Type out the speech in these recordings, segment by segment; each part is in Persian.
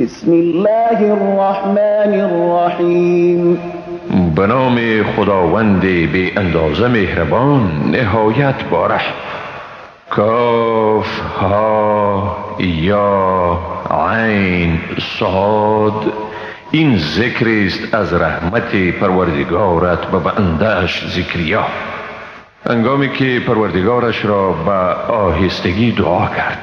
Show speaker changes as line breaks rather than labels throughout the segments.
بسم الله الرحمن الرحیم.
به نام خداوند بی اندازه مهربان نهایت باره کاف ها یا عین صاد این ذکر است از رحمت پروردگارت به بندهش ذکریا. انگامی که پروردگارش را به آهستگی دعا کرد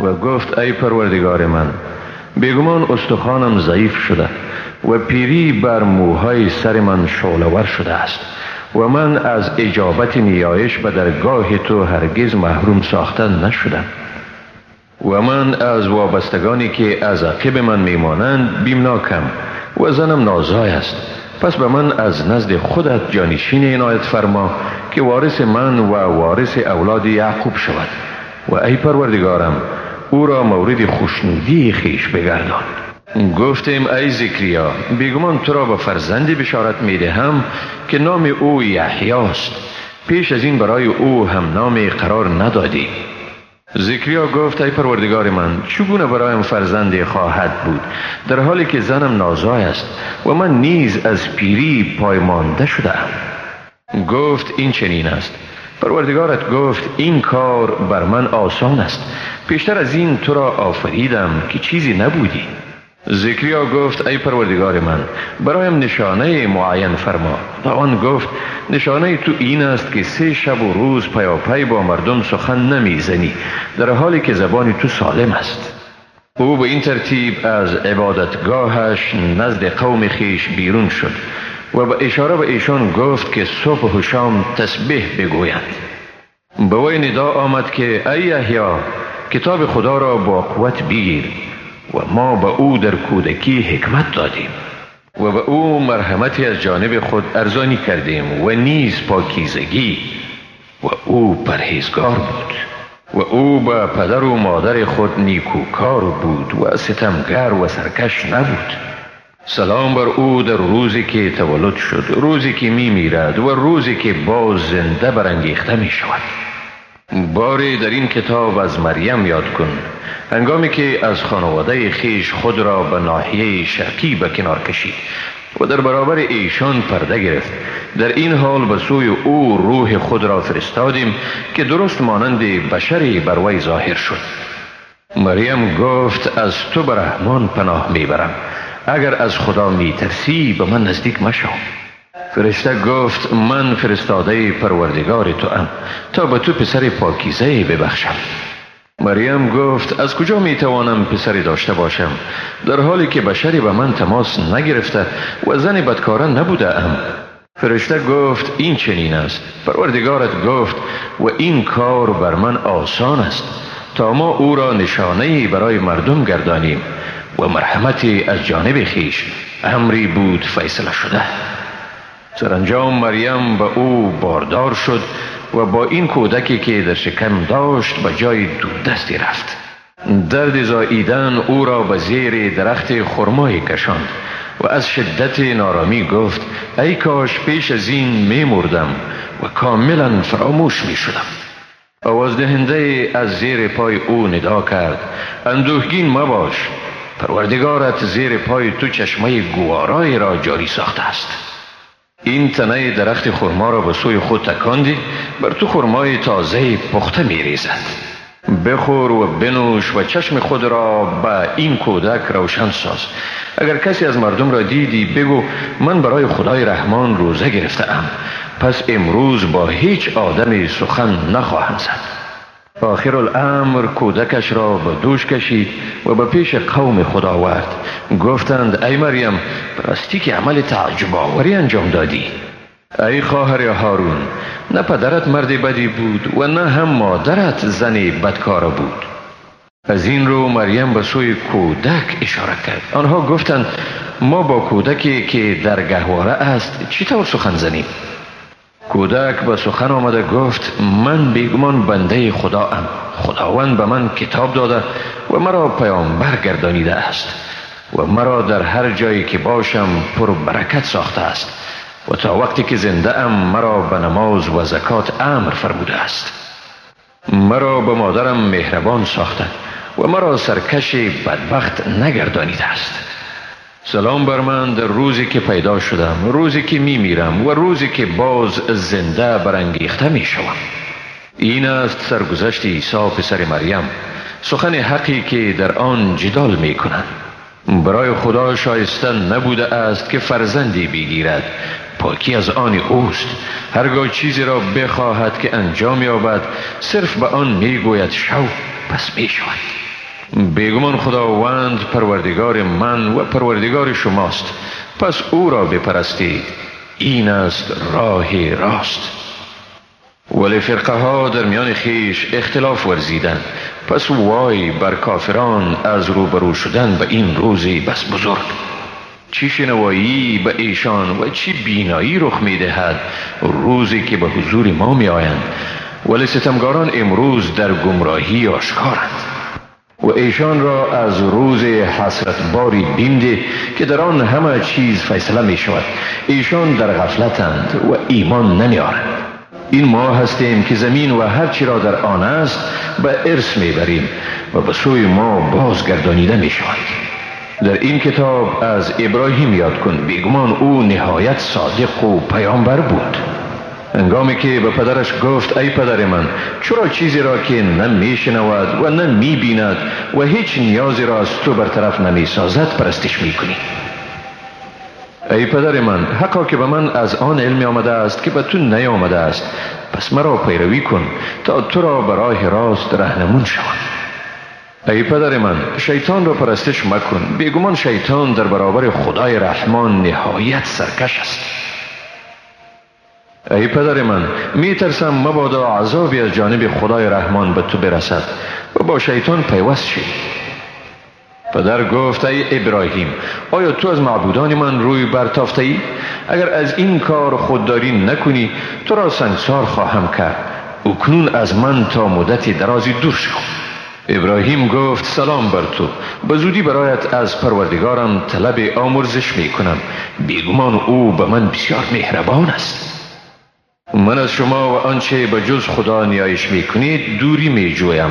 و گفت ای پروردگار من بیگمان استخوانم ضعیف شده و پیری بر موهای سر من شعلور شده است و من از اجابت نیایش به درگاه تو هرگز محروم ساخته نشدم. و من از وابستگانی که از عقب من میمانند بیمناکم و زنم نازای است. پس به من از نزد خودت جانشین عنایت فرما که وارث من و وارث اولاد یعقوب شود. و ای پروردگارم او را مورد خوشنودی خیش بگردان. گفتیم ای زکریا بیگمان تو را به فرزندی بشارت می‌دهم که نام او یحیاست پیش از این برای او هم نام قرار ندادی. زکریا گفت ای پروردگار من چگونه برایم فرزندی خواهد بود؟ در حالی که زنم نازای است و من نیز از پیری پایمانده شدم گفت این چنین است. پروردگارت گفت این کار بر من آسان است. پیشتر از این تو را آفریدم که چیزی نبودی. ذکریا گفت ای پروردگار من برایم نشانه معین فرما. آن گفت نشانه تو این است که سه شب و روز پیاپی با مردم سخن نمی‌زنی در حالی که زبان تو سالم است. او به این ترتیب از عبادتگاهش نزد قوم خیش بیرون شد. و به اشاره به ایشان گفت که صبح و شام تسبیح بگویند. به وی ندا آمد که ای یحیی کتاب خدا را با قوت بگیر و ما به او در کودکی حکمت دادیم و به او مرحمتی از جانب خود ارزانی کردیم و نیز پاکیزگی و او پرهیزگار بود و او به پدر و مادر خود نیکوکار بود و ستمگر و سرکش نبود. سلام بر او در روزی که تولد شد روزی که می میرد و روزی که باز زنده برانگیخته می شود. باری در این کتاب از مریم یاد کن هنگامی که از خانواده خیش خود را به ناحیه شرقی به کنار کشید و در برابر ایشان پرده گرفت. در این حال به سوی او روح خود را فرستادیم که درست مانند بشری بر وی ظاهر شد. مریم گفت از تو به رحمان پناه می‌برم. اگر از خدا میترسی به من نزدیک مشو. فرشته گفت من فرستاده پروردگار تو ام تا به تو پسر پاکیزه ببخشم. مریم گفت از کجا می توانم پسری داشته باشم؟ در حالی که بشری به من تماس نگرفته و زن بدکاره نبوده ام. فرشته گفت این چنین است. پروردگارت گفت و این کار بر من آسان است. تا ما او را نشانه برای مردم گردانیم. و مرحمتی از جانب خیش امری بود فیصله شده. سرانجام مریم به او باردار شد و با این کودکی که در شکم داشت به جای دستی رفت. درد زاییدن او را به زیر درخت خرمایی کشاند و از شدت نارامی گفت ای کاش پیش از این می مردم و کاملا فراموش می شدم. آواز دهنده از زیر پای او ندا کرد اندوهگین مباش پروردگارت زیر پای تو چشمه گوارای را جاری ساخته است. این تنه درخت خرما را به سوی خود تکاندی بر تو خرمای تازه پخته می ریزد بخور و بنوش و چشم خود را به این کودک روشن ساز. اگر کسی از مردم را دیدی بگو من برای خدای رحمان روزه گرفتم پس امروز با هیچ آدمی سخن نخواهم زد. آخر الامر کودکش را به دوش کشید و به پیش قوم خدا آورد گفتند ای مریم راستی که عمل تعجب آوری انجام دادی. ای خواهر هارون نه پدرت مرد بدی بود و نه هم مادرت زنی بدکار بود. از این رو مریم به سوی کودک اشاره کرد. آنها گفتند ما با کودکی که در گهواره است چطور سخن زنیم؟ کودک به سخن آمده گفت من بیگمان بنده خدا ام خداوند به من کتاب داده و مرا پیامبر گردانیده است و مرا در هر جایی که باشم پر برکت ساخته است و تا وقتی که زنده ام مرا به نماز و زکات امر فرموده است. مرا به مادرم مهربان ساخته و مرا سرکش بدبخت نگردانیده است. سلام بر من در روزی که پیدا شدم روزی که می میرم و روزی که باز زنده برانگیخته می شوم این است سرگذشت عیسی پسر مریم سخن حقی که در آن جدال می کنند برای خدا شایسته نبوده است که فرزندی بگیرد پاکی از آن اوست. هرگاه چیزی را بخواهد که انجام یابد صرف به آن می‌گوید شو پس می شود بیگمان خداوند پروردگار من و پروردگار شماست. پس او را بپرستید. این است راه راست. ولی فرقه ها در میان خیش اختلاف ورزیدند. پس وای بر کافران از روبرو شدن به این روزی بس بزرگ. چی شنوایی به ایشان و چی بینایی رخ می دهد روزی که به حضور ما می آیند ولی ستمگاران امروز در گمراهی آشکارند. و ایشان را از روز حسرت باری بینده که در آن همه چیز فیصله می شود ایشان در غفلتند و ایمان نمیارند این ما هستیم که زمین و هر چی را در آن است به ارث می‌بریم و به سوی ما بازگردانیده می شود در این کتاب از ابراهیم یاد کن بیگمان او نهایت صادق و پیامبر بود. انگامی که به پدرش گفت ای پدر من چرا چیزی را که نه و نه و هیچ نیازی را از تو برطرف نمی سازد پرستش می‌کنی؟ ای پدر من حقا که به من از آن علمی آمده است که به تو نیامده است پس مرا پیروی کن تا تو را به راه راست رهنمون شوم. ای پدر من شیطان را پرستش مکن. بیگمان شیطان در برابر خدای رحمان نهایت سرکش است. ای پدر من می ترسم مبادا عذابی از جانب خدای رحمان به تو برسد و با شیطان پیوست شی. پدر گفت ای ابراهیم آیا تو از معبودان من روی برتافته ای؟ اگر از این کار خودداری نکنی تو را سنگسار خواهم کرد. اکنون از من تا مدتی درازی دور شو. ابراهیم گفت سلام بر تو. به زودی برایت از پروردگارم طلب آمرزش می کنم بیگمان او به من بسیار مهربان است. من از شما و آنچه به جز خدا نیایش می کنید دوری می جویم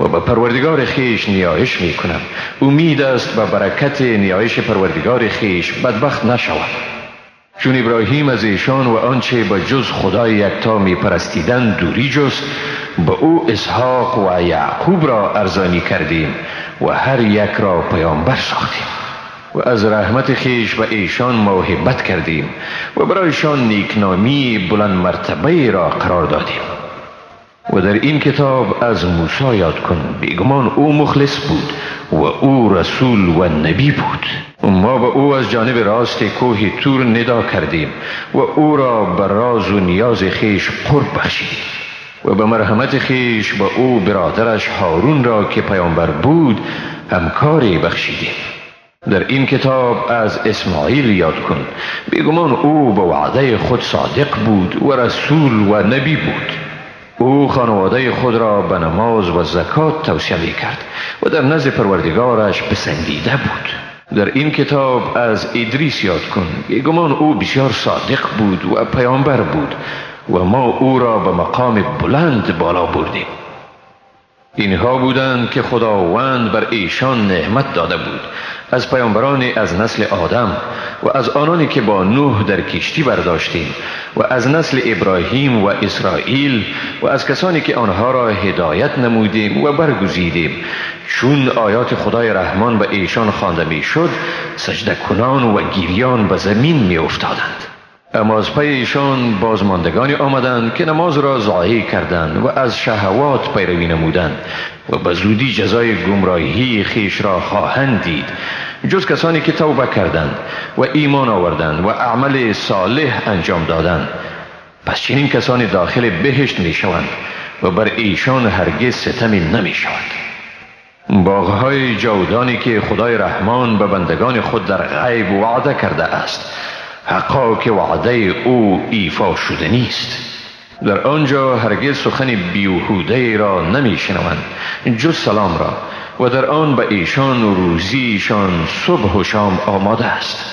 و به پروردگار خیش نیایش می کنم امید است به برکت نیایش پروردگار خیش بدبخت نشوم چون ابراهیم از ایشان و آنچه به جز خدای یکتا می پرستیدن دوری جست به او اسحاق و یعقوب را ارزانی کردیم و هر یک را پیامبر ساختیم. و از رحمت خیش به ایشان موهبت کردیم و برایشان نیکنامی بلند مرتبه را قرار دادیم. و در این کتاب از موسی یاد کن بیگمان او مخلص بود و او رسول و نبی بود. ما به او از جانب راست کوه تور ندا کردیم و او را به راز و نیاز خیش قرب بخشیدیم. و به مرحمت خیش به او برادرش هارون را که پیامبر بود همکاری بخشیدیم. در این کتاب از اسماعیل یاد کن. بیگمان او به وعده خود صادق بود و رسول و نبی بود. او خانواده خود را به نماز و زکات توصیه می کرد و در نزد پروردگارش پسندیده بود. در این کتاب از ادریس یاد کن. بیگمان او بسیار صادق بود و پیامبر بود و ما او را به مقام بلند بالا بردیم. اینها بودند که خداوند بر ایشان نعمت داده بود از پیامبران از نسل آدم و از آنانی که با نوح در کشتی برداشتیم و از نسل ابراهیم و اسرائیل و از کسانی که آنها را هدایت نمودیم و برگزیدیم. چون آیات خدای رحمان به ایشان خوانده می شد سجده کنان و گیریان به زمین می افتادند اما از پی ایشان بازماندگانی آمدند که نماز را ضایع کردند و از شهوات پیروی نمودند و به زودی جزای گمراهی خیش را خواهند دید. جز کسانی که توبه کردند و ایمان آوردند و عمل صالح انجام دادند. پس چنین کسانی داخل بهشت می شوند و بر ایشان هرگز ستمی نمی شود باغهای جودانی که خدای رحمان به بندگان خود در غیب وعده کرده است حقا که وعده او ایفا شده نیست. در آنجا هرگز سخن بیوهوده را نمی شنوند جز سلام را. و در آن به ایشان و روزیشان صبح و شام آماده است.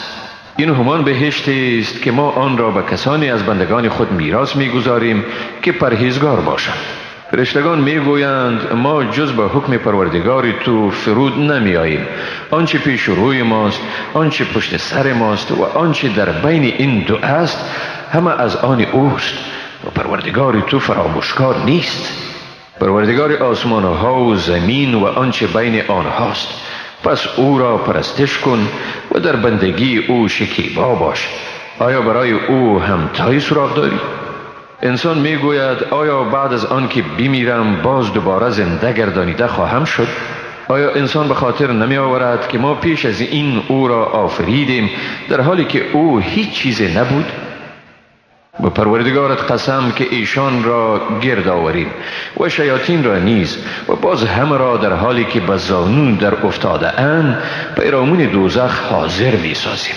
این همان بهشت است که ما آن را به کسانی از بندگان خود میراث می‌گذاریم که پرهیزگار باشند. فرشتگان می‌گویند ما جز به حکم پروردگاری تو فرود نمی آییم آنچه پیش روی ماست آنچه پشت سر ماست و آنچه در بین این دو است همه از آن اوست. و پروردگاری تو فراموشکار نیست. پروردگار آسمان ها و زمین و آنچه بین آنهاست. پس او را پرستش کن و در بندگی او شکیبا باش. آیا برای او همتای سراغ داری؟ انسان می‌گوید آیا بعد از آن که بمیرم باز دوباره زنده گردانیده خواهم شد؟ آیا انسان به خاطر نمی آورد که ما پیش از این او را آفریدیم در حالی که او هیچ چیزی نبود؟ به پروردگارت قسم که ایشان را گرد آوریم و شیاطین را نیز و باز همه را در حالی که به زانون در افتاده اند پیرامون دوزخ حاضر می سازیم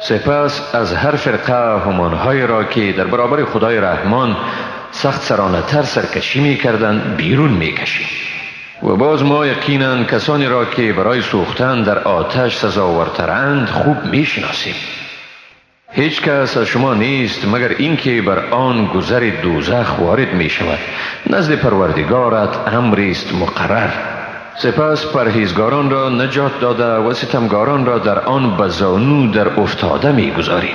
سپس از هر فرقه همانهایی را که در برابر خدای رحمان سخت سرانه تر سرکشی می کردن بیرون می کشیم و باز ما یقینا کسانی را که برای سوختن در آتش سزاورترند خوب می شناسیم هیچ کس از شما نیست مگر اینکه بر آن گذر دوزخ وارد می شود نزد پروردگارت امری است مقرر. سپس پرهیزگاران را نجات داده و ستمگاران را در آن بزانو در افتاده می گذاریم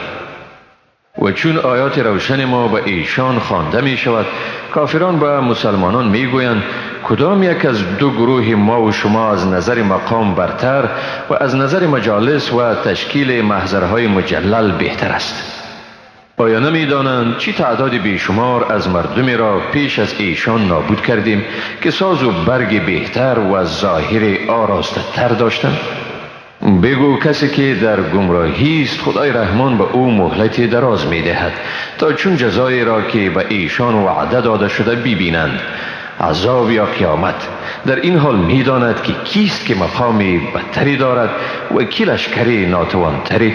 و چون آیات روشن ما به ایشان خوانده می شود کافران به مسلمانان می گویند کدام یک از دو گروه ما و شما از نظر مقام برتر و از نظر مجالس و تشکیل محضرهای مجلل بهتر است؟ آیا نمی دانند چی تعداد بیشمار از مردمی را پیش از ایشان نابود کردیم که ساز و برگ بهتر و ظاهر آراسته تر داشتند؟ بگو کسی که در گمراهی است خدای رحمان به او مهلت دراز می دهد تا چون جزایی را که به ایشان وعده داده شده ببینند عذاب یا قیامت در این حال می داند که کیست که مقام بدتری دارد و کی لشکری ناتوانتری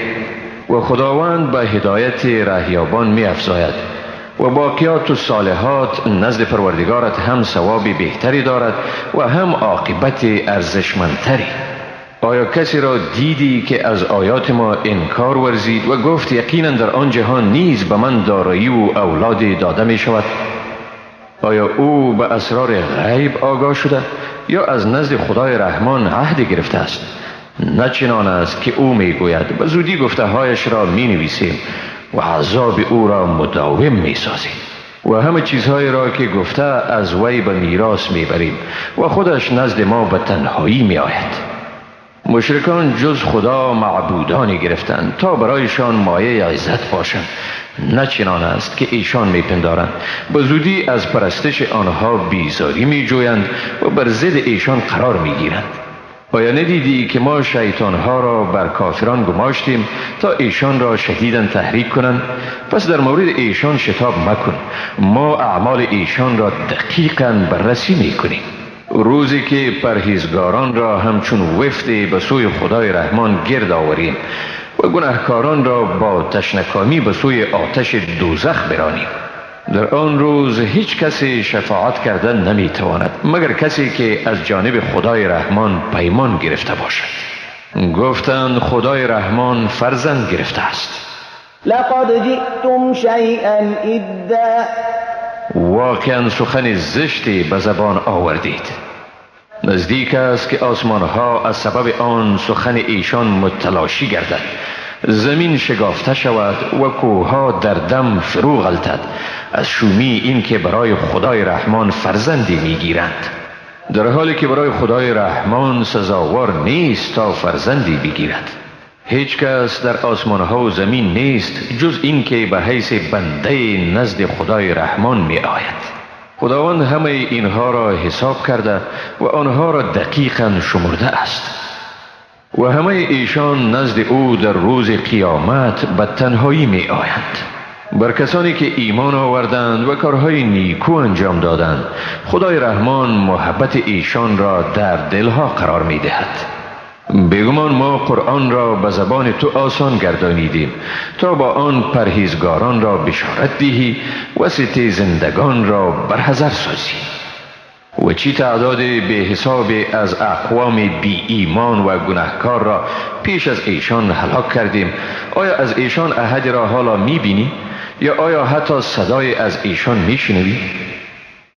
و خداوند به هدایت رهیابان می افزاید و باقیات و صالحات نزد پروردگارت هم ثواب بهتری دارد و هم عاقبت ارزشمندتری. آیا کسی را دیدی که از آیات ما انکار ورزید و گفت یقینا در آن جهان نیز به من دارایی و اولادی داده می شود آیا او به اسرار غیب آگاه شده یا از نزد خدای رحمان عهد گرفته است؟ نه چنان است که او می گوید به زودی گفته هایش را می نویسیم و عذاب او را مداوم می سازیم و همه چیزهایی را که گفته از وی به میراث می بریم و خودش نزد ما به تنهایی می آید مشرکان جز خدا معبودانی گرفتند تا برایشان مایه عزت باشند. نه چنان است که ایشان میپندارند. به زودی از پرستش آنها بیزاری می جویند و بر ضد ایشان قرار می گیرند آیا ندیدی که ما شیطانها را بر کافران گماشتیم تا ایشان را شدیدا تحریک کنند. پس در مورد ایشان شتاب مکن. ما اعمال ایشان را دقیقا بررسی می کنیم روزی که پرهیزگاران را همچون وفتی به سوی خدای رحمان گرد آوریم و گناهکاران را با تشنکامی به سوی آتش دوزخ برانیم. در آن روز هیچ کسی شفاعت کردن نمی تواند مگر کسی که از جانب خدای رحمان پیمان گرفته باشد. گفتند خدای رحمان فرزند گرفته است.
لقد جئتم شیئا ادا.
واقعا سخن زشتی به زبان آوردید. نزدیک است که آسمان ها از سبب آن سخن ایشان متلاشی گردد. زمین شگافته شود و کوها در دم فرو غلطد. از شومی این که برای خدای رحمان فرزندی می‌گیرند. در حالی که برای خدای رحمان سزاوار نیست تا فرزندی بگیرد. هیچ کس در آسمان ها و زمین نیست جز این که به حیث بنده نزد خدای رحمان می آید خداوند همه اینها را حساب کرده و آنها را دقیقا شمرده است. و همه ایشان نزد او در روز قیامت به تنهایی می آیند. بر کسانی که ایمان آوردند و کارهای نیکو انجام دادند خدای رحمان محبت ایشان را در دلها قرار می دهد. بگمان ما قرآن را به زبان تو آسان گردانیدیم تا با آن پرهیزگاران را بشارت دهی و ستی زندگان را برحضر سازی. و چی تعداد به حساب از اقوام بی ایمان و گناهکار را پیش از ایشان هلاک کردیم آیا از ایشان احد را حالا می بینی؟ یا آیا حتی صدای از ایشان می شنوی؟